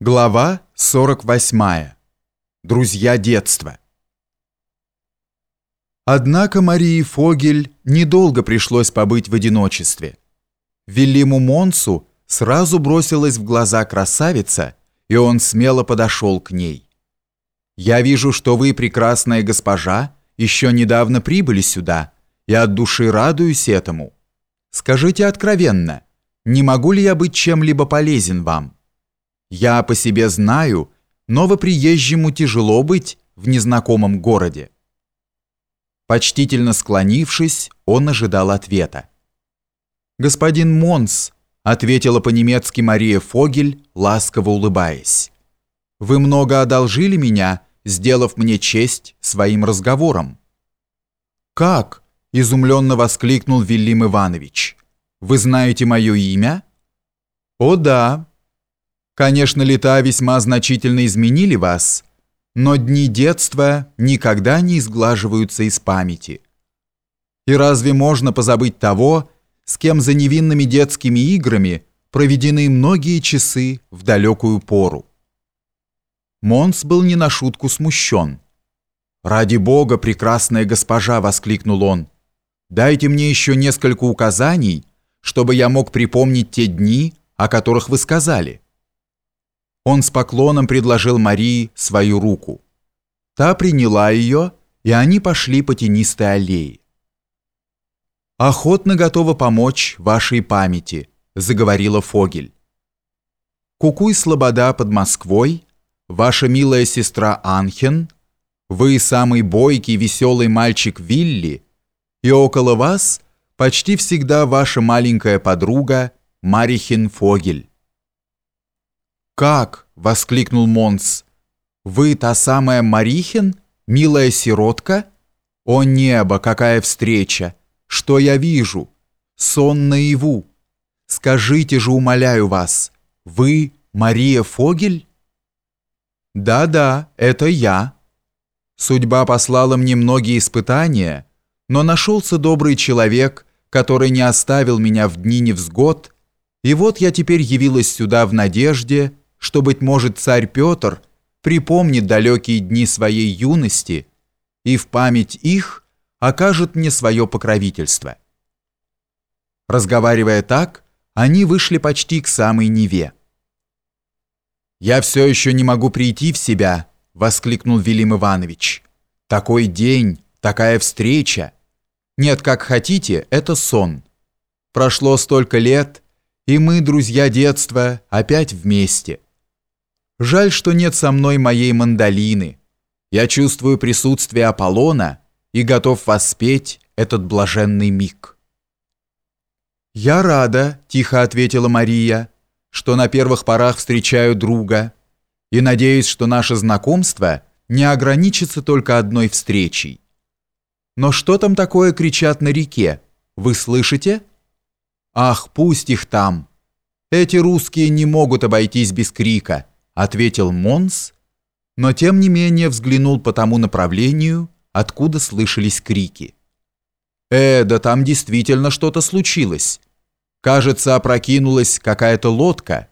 Глава 48. Друзья детства. Однако Марии Фогель недолго пришлось побыть в одиночестве. Велиму Монсу сразу бросилась в глаза красавица, и он смело подошел к ней. «Я вижу, что вы, прекрасная госпожа, еще недавно прибыли сюда, и от души радуюсь этому. Скажите откровенно, не могу ли я быть чем-либо полезен вам?» Я по себе знаю, новоприезжему тяжело быть в незнакомом городе. Почтительно склонившись, он ожидал ответа. «Господин Монс», — ответила по-немецки Мария Фогель, ласково улыбаясь, «вы много одолжили меня, сделав мне честь своим разговором». «Как?» — изумленно воскликнул Вильям Иванович. «Вы знаете мое имя?» «О да», Конечно, лета весьма значительно изменили вас, но дни детства никогда не изглаживаются из памяти. И разве можно позабыть того, с кем за невинными детскими играми проведены многие часы в далекую пору? Монс был не на шутку смущен. «Ради Бога, прекрасная госпожа!» — воскликнул он. «Дайте мне еще несколько указаний, чтобы я мог припомнить те дни, о которых вы сказали». Он с поклоном предложил Марии свою руку. Та приняла ее, и они пошли по тенистой аллее. «Охотно готова помочь вашей памяти», — заговорила Фогель. «Кукуй Слобода под Москвой, ваша милая сестра Анхен, вы самый бойкий, веселый мальчик Вилли, и около вас почти всегда ваша маленькая подруга Марихин Фогель». «Как?» — воскликнул Монс. «Вы та самая Марихин, милая сиротка? О небо, какая встреча! Что я вижу? Сон наяву! Скажите же, умоляю вас, вы Мария Фогель?» «Да-да, это я. Судьба послала мне многие испытания, но нашелся добрый человек, который не оставил меня в дни невзгод, и вот я теперь явилась сюда в надежде, что, быть может, царь Петр припомнит далекие дни своей юности и в память их окажет мне свое покровительство. Разговаривая так, они вышли почти к самой Неве. «Я все еще не могу прийти в себя», — воскликнул Велим Иванович. «Такой день, такая встреча! Нет, как хотите, это сон. Прошло столько лет, и мы, друзья детства, опять вместе. Жаль, что нет со мной моей мандолины. Я чувствую присутствие Аполлона и готов воспеть этот блаженный миг. «Я рада», — тихо ответила Мария, «что на первых порах встречаю друга, и надеюсь, что наше знакомство не ограничится только одной встречей. Но что там такое кричат на реке? Вы слышите? Ах, пусть их там! Эти русские не могут обойтись без крика» ответил Монс, но тем не менее взглянул по тому направлению, откуда слышались крики. «Э, да там действительно что-то случилось. Кажется, опрокинулась какая-то лодка».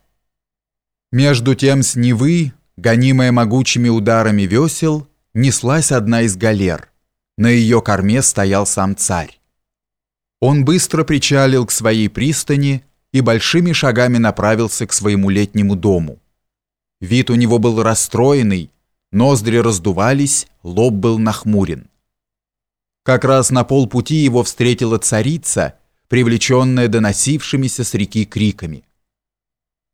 Между тем с Невы, гонимая могучими ударами весел, неслась одна из галер. На ее корме стоял сам царь. Он быстро причалил к своей пристани и большими шагами направился к своему летнему дому. Вид у него был расстроенный, ноздри раздувались, лоб был нахмурен. Как раз на полпути его встретила царица, привлеченная доносившимися с реки криками.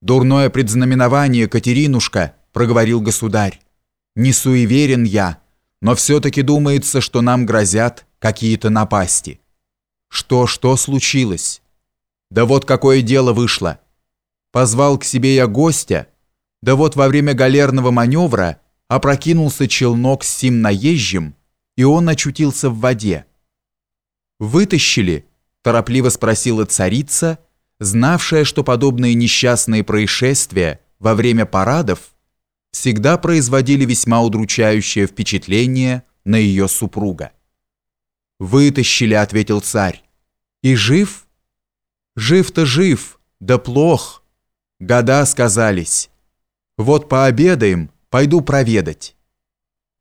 «Дурное предзнаменование, Катеринушка!» — проговорил государь. «Не суеверен я, но все-таки думается, что нам грозят какие-то напасти». «Что, что случилось?» «Да вот какое дело вышло. Позвал к себе я гостя, да вот во время галерного маневра опрокинулся челнок с сим наезжим, и он очутился в воде. «Вытащили?» – торопливо спросила царица, знавшая, что подобные несчастные происшествия во время парадов всегда производили весьма удручающее впечатление на ее супруга. «Вытащили», – ответил царь. «И жив?» «Жив-то жив, да плох. Года сказались». Вот пообедаем, пойду проведать.